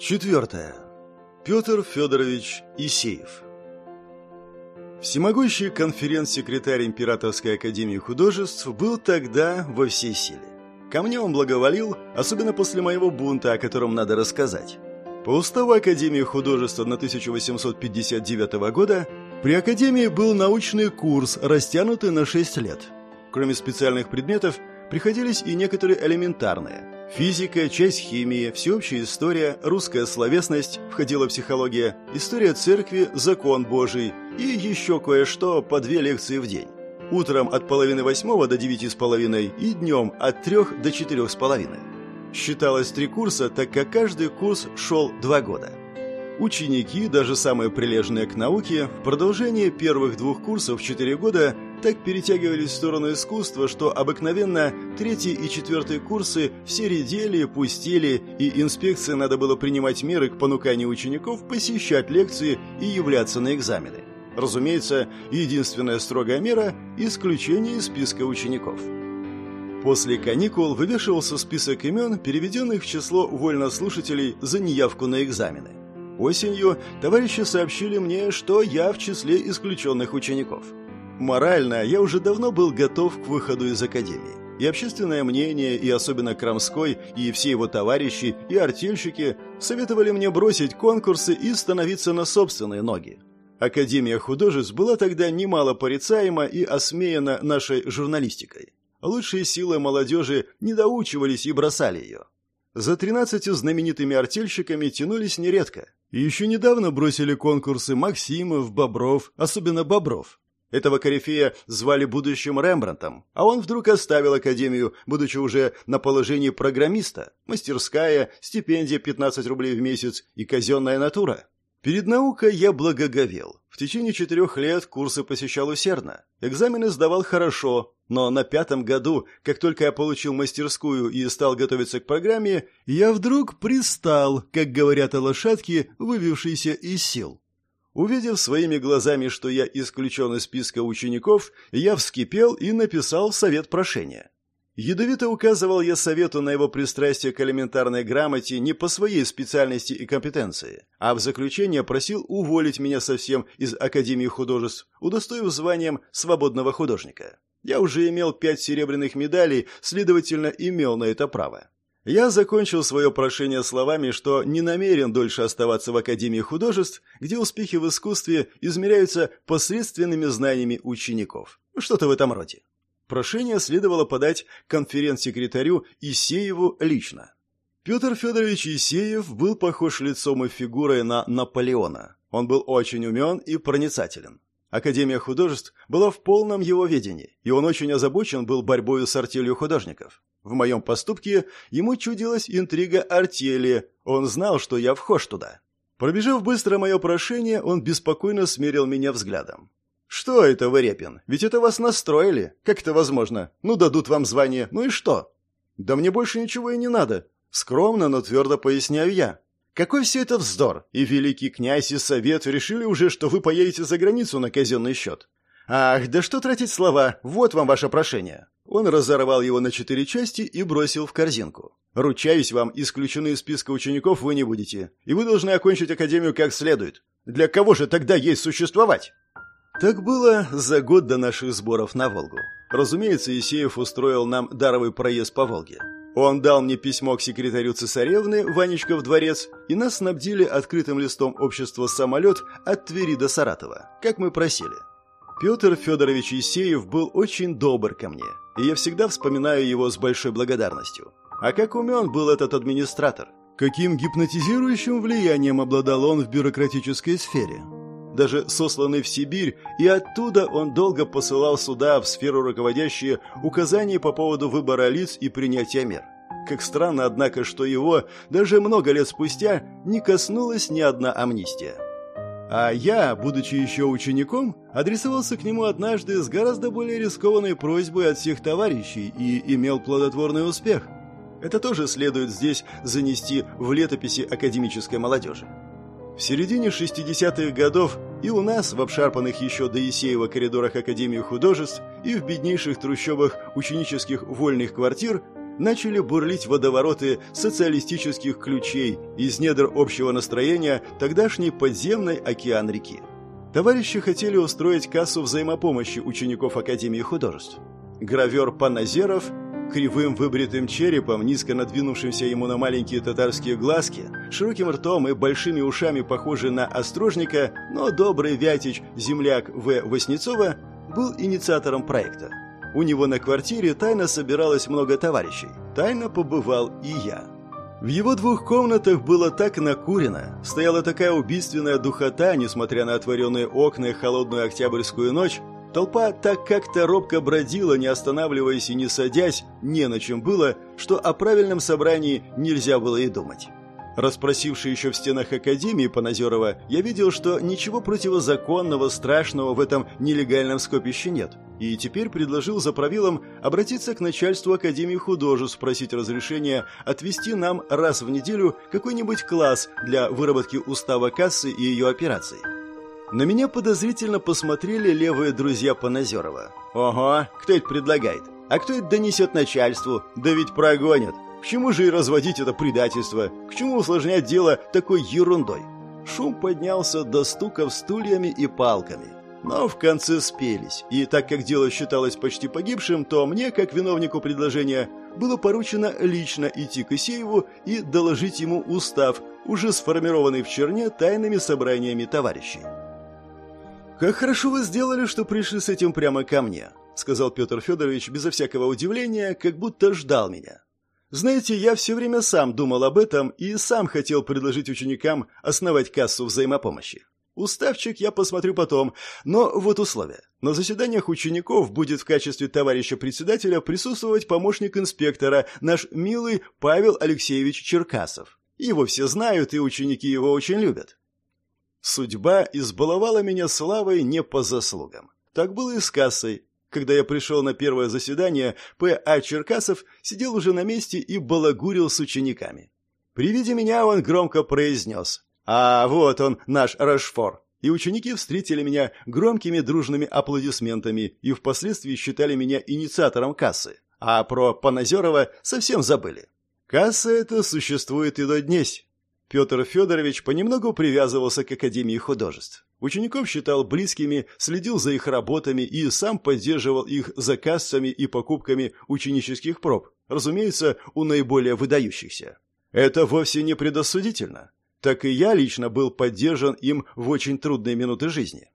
Четвертое. Петр Федорович Исеев. Всемогущий конференц-секретарь Императорской академии художеств был тогда во всей силе. Ко мне он благоволил, особенно после моего бунта, о котором надо рассказать. По уставу Академии художеств 1859 года при Академии был научный курс, растянутый на 6 лет. Кроме специальных предметов, приходились и некоторые элементарные. Физика, часть химии, всеобщая история, русская словесность, входила психология, история церкви, закон Божий и еще кое-что по две лекции в день. Утром от половины восьмого до девяти с половиной и днем от трех до четырех с половиной. Считалось три курса, так как каждый курс шел два года. Ученики, даже самые прилежные к науке, в продолжении первых двух курсов четыре года так перетягивались в сторону искусства, что обыкновенно третий и четвертый курсы все редели, пустили, и инспекции надо было принимать меры к понуканию учеников посещать лекции и являться на экзамены. Разумеется, единственная строгая мера – исключение из списка учеников. После каникул вывешивался список имен, переведенных в число вольнослушателей за неявку на экзамены. Осенью товарищи сообщили мне, что я в числе исключенных учеников – Морально я уже давно был готов к выходу из академии. И общественное мнение, и особенно Крамской, и все его товарищи, и артельщики советовали мне бросить конкурсы и становиться на собственные ноги. Академия художеств была тогда немало порицаема и осмеяна нашей журналистикой. Лучшие силы молодежи недоучивались и бросали ее. За тринадцатью знаменитыми артельщиками тянулись нередко. И еще недавно бросили конкурсы Максимов, Бобров, особенно Бобров. Этого корифея звали будущим Рембрандтом, а он вдруг оставил академию, будучи уже на положении программиста. Мастерская, стипендия 15 рублей в месяц и казенная натура. Перед наукой я благоговел. В течение четырех лет курсы посещал усердно. Экзамены сдавал хорошо, но на пятом году, как только я получил мастерскую и стал готовиться к программе, я вдруг пристал, как говорят о лошадке, вывившейся из сил. Увидев своими глазами, что я исключен из списка учеников, я вскипел и написал совет прошения. Ядовито указывал я совету на его пристрастие к элементарной грамоте не по своей специальности и компетенции, а в заключение просил уволить меня совсем из Академии художеств, удостоив званием свободного художника. Я уже имел пять серебряных медалей, следовательно, имел на это право. Я закончил свое прошение словами, что не намерен дольше оставаться в Академии художеств, где успехи в искусстве измеряются посредственными знаниями учеников. Что-то в этом роде. Прошение следовало подать конференц-секретарю Исееву лично. Петр Федорович Исеев был похож лицом и фигурой на Наполеона. Он был очень умен и проницателен. Академия художеств была в полном его ведении, и он очень озабочен был борьбой с артелью художников. В моем поступке ему чудилась интрига артели, он знал, что я вхож туда. Пробежав быстро мое прошение, он беспокойно смерил меня взглядом. «Что это вы, Репин? Ведь это вас настроили. Как это возможно? Ну, дадут вам звание, ну и что?» «Да мне больше ничего и не надо», — скромно, но твердо поясняю я. «Какой все это вздор? И великий князь, и совет решили уже, что вы поедете за границу на казенный счет. Ах, да что тратить слова, вот вам ваше прошение». Он разорвал его на четыре части и бросил в корзинку. «Ручаюсь вам, исключены из списка учеников вы не будете, и вы должны окончить академию как следует. Для кого же тогда есть существовать?» Так было за год до наших сборов на Волгу. Разумеется, Исеев устроил нам даровый проезд по Волге. Он дал мне письмо к секретарю цесаревны, Ванечка в дворец, и нас снабдили открытым листом общества «Самолет» от Твери до Саратова, как мы просили. Петр Федорович Исеев был очень добр ко мне, и я всегда вспоминаю его с большой благодарностью. А как умен был этот администратор? Каким гипнотизирующим влиянием обладал он в бюрократической сфере? Даже сосланный в Сибирь, и оттуда он долго посылал сюда, в сферу руководящие, указания по поводу выбора лиц и принятия мер. Как странно, однако, что его, даже много лет спустя, не коснулась ни одна амнистия. А я, будучи еще учеником, адресовался к нему однажды с гораздо более рискованной просьбой от всех товарищей и имел плодотворный успех. Это тоже следует здесь занести в летописи академической молодежи. В середине 60-х годов и у нас, в обшарпанных еще до Исеева коридорах Академии художеств, и в беднейших трущобах ученических вольных квартир, начали бурлить водовороты социалистических ключей из недр общего настроения тогдашний подземный океан реки. Товарищи хотели устроить кассу взаимопомощи учеников Академии художеств. Гравер Паназеров кривым выбритым черепом, низко надвинувшимся ему на маленькие татарские глазки, широким ртом и большими ушами, похожий на острожника, но добрый Вятич, земляк В. Васнецова, был инициатором проекта. У него на квартире тайно собиралось много товарищей. Тайно побывал и я. В его двух комнатах было так накурено, стояла такая убийственная духота, несмотря на отворенные окна и холодную октябрьскую ночь, Толпа так как-то робко бродила, не останавливаясь и не садясь, не на чем было, что о правильном собрании нельзя было и думать. Распросивший еще в стенах Академии Панозерова, я видел, что ничего противозаконного, страшного в этом нелегальном скопище нет. И теперь предложил за правилом обратиться к начальству Академии художеств, спросить разрешения отвести нам раз в неделю какой-нибудь класс для выработки устава кассы и ее операций. На меня подозрительно посмотрели левые друзья Панозерова. «Ого, кто это предлагает? А кто это донесет начальству? Да ведь прогонят. К чему же и разводить это предательство? К чему усложнять дело такой ерундой?» Шум поднялся до стуков стульями и палками. Но в конце спелись, и так как дело считалось почти погибшим, то мне, как виновнику предложения, было поручено лично идти к Исееву и доложить ему устав, уже сформированный в Черне тайными собраниями товарищей. «Как хорошо вы сделали, что пришли с этим прямо ко мне», сказал Петр Федорович безо всякого удивления, как будто ждал меня. «Знаете, я все время сам думал об этом и сам хотел предложить ученикам основать кассу взаимопомощи. Уставчик я посмотрю потом, но вот условия. На заседаниях учеников будет в качестве товарища председателя присутствовать помощник инспектора, наш милый Павел Алексеевич Черкасов. Его все знают, и ученики его очень любят. Судьба избаловала меня славой не по заслугам. Так было и с кассой. Когда я пришел на первое заседание, П.А. Черкасов сидел уже на месте и балагурил с учениками. При виде меня он громко произнес «А вот он, наш Рашфор!» И ученики встретили меня громкими дружными аплодисментами и впоследствии считали меня инициатором кассы. А про Панозерова совсем забыли. Касса эта существует и до днесь. Петр Федорович понемногу привязывался к Академии художеств. Учеников считал близкими, следил за их работами и сам поддерживал их заказами и покупками ученических проб, разумеется, у наиболее выдающихся. Это вовсе не предосудительно. Так и я лично был поддержан им в очень трудные минуты жизни.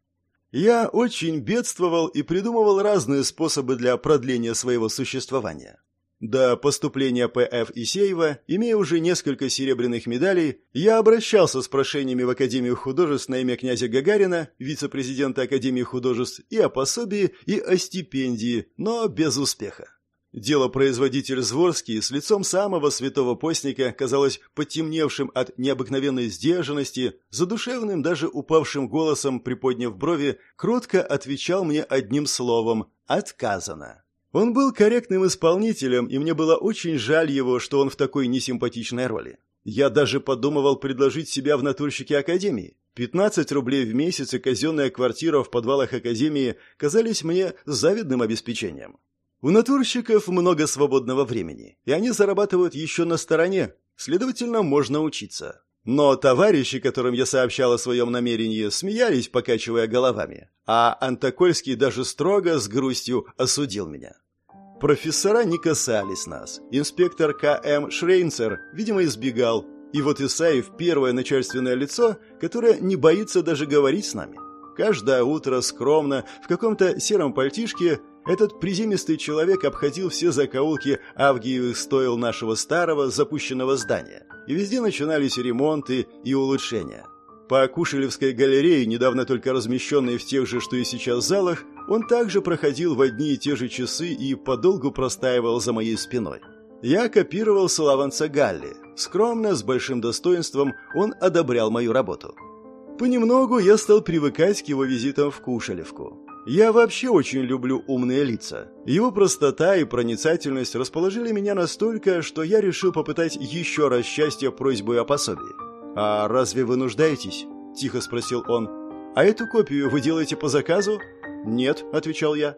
Я очень бедствовал и придумывал разные способы для продления своего существования. До поступления П.Ф. Исеева, имея уже несколько серебряных медалей, я обращался с прошениями в Академию художеств на имя князя Гагарина, вице-президента Академии художеств, и о пособии, и о стипендии, но без успеха. Делопроизводитель Зворский с лицом самого святого постника казалось потемневшим от необыкновенной сдержанности, задушевным даже упавшим голосом, приподняв брови, кротко отвечал мне одним словом «отказано». Он был корректным исполнителем, и мне было очень жаль его, что он в такой несимпатичной роли. Я даже подумывал предложить себя в натурщике Академии. 15 рублей в месяц и казенная квартира в подвалах Академии казались мне завидным обеспечением. У натурщиков много свободного времени, и они зарабатывают еще на стороне, следовательно, можно учиться. Но товарищи, которым я сообщал о своем намерении, смеялись, покачивая головами, а Антокольский даже строго, с грустью осудил меня. Профессора не касались нас. Инспектор К.М. Шрейнцер, видимо, избегал. И вот Исаев – первое начальственное лицо, которое не боится даже говорить с нами. Каждое утро скромно, в каком-то сером пальтишке, этот приземистый человек обходил все закоулки Авгиевых стоил нашего старого запущенного здания. И везде начинались ремонты и улучшения. По Кушелевской галерее, недавно только размещенной в тех же, что и сейчас залах, он также проходил в одни и те же часы и подолгу простаивал за моей спиной. Я копировал Салаванца Галли. Скромно, с большим достоинством, он одобрял мою работу. Понемногу я стал привыкать к его визитам в Кушелевку. Я вообще очень люблю умные лица. Его простота и проницательность расположили меня настолько, что я решил попытать еще раз счастье просьбой о пособии. «А разве вы нуждаетесь?» – тихо спросил он. «А эту копию вы делаете по заказу?» «Нет», — отвечал я.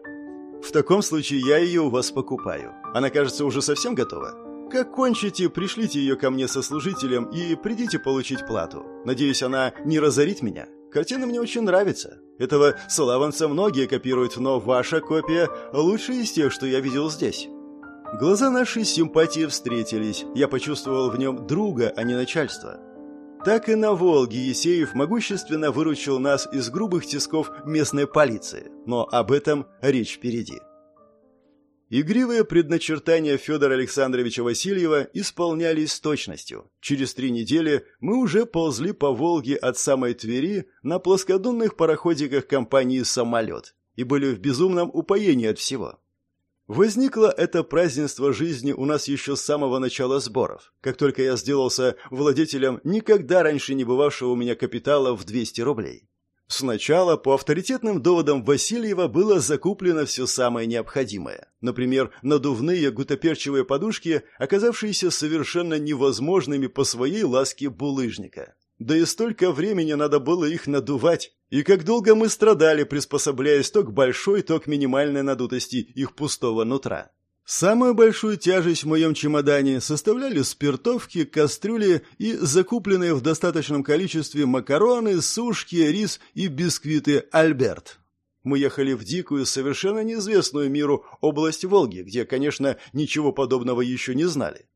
В таком случае я ее у вас покупаю. Она, кажется, уже совсем готова. Как кончите, пришлите ее ко мне со служителем и придите получить плату. Надеюсь, она не разорит меня. Картина мне очень нравится. Этого славанца многие копируют, но ваша копия лучше из тех, что я видел здесь. Глаза нашей симпатии встретились. Я почувствовал в нем друга, а не начальство. Так и на Волге Есеев могущественно выручил нас из грубых тисков местной полиции. Но об этом речь впереди. Игривые предначертания Федора Александровича Васильева исполнялись с точностью. Через три недели мы уже ползли по Волге от самой Твери на плоскодонных пароходиках компании «Самолет» и были в безумном упоении от всего. Возникло это празднество жизни у нас еще с самого начала сборов, как только я сделался владетелем никогда раньше не бывавшего у меня капитала в 200 рублей. Сначала по авторитетным доводам Васильева было закуплено все самое необходимое. Например, надувные гутоперчивые подушки, оказавшиеся совершенно невозможными по своей ласке булыжника. Да и столько времени надо было их надувать. И как долго мы страдали, приспособляясь то к большой, то к минимальной надутости их пустого нутра. Самую большую тяжесть в моем чемодане составляли спиртовки, кастрюли и закупленные в достаточном количестве макароны, сушки, рис и бисквиты «Альберт». Мы ехали в дикую, совершенно неизвестную миру область Волги, где, конечно, ничего подобного еще не знали.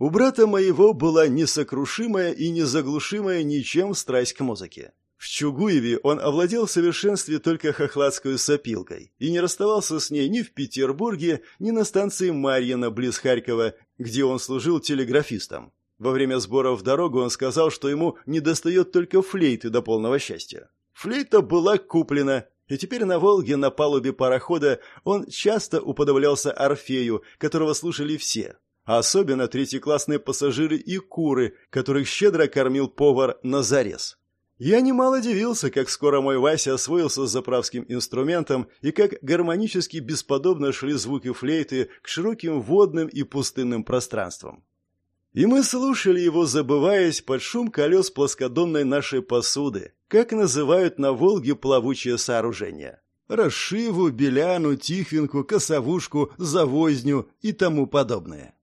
У брата моего была несокрушимая и незаглушимая ничем страсть к музыке. В Чугуеве он овладел в совершенстве только хохладской сопилкой и не расставался с ней ни в Петербурге, ни на станции Марьино близ Харькова, где он служил телеграфистом. Во время сбора в дорогу он сказал, что ему недостает только флейты до полного счастья. Флейта была куплена, и теперь на Волге на палубе парохода он часто уподоблялся Орфею, которого слушали все, а особенно третьеклассные пассажиры и куры, которых щедро кормил повар Назарес. Я немало удивился, как скоро мой Вася освоился с заправским инструментом и как гармонически бесподобно шли звуки флейты к широким водным и пустынным пространствам. И мы слушали его, забываясь под шум колес плоскодонной нашей посуды, как называют на Волге плавучие сооружения. Расшиву, беляну, тихвинку, косовушку, завозню и тому подобное.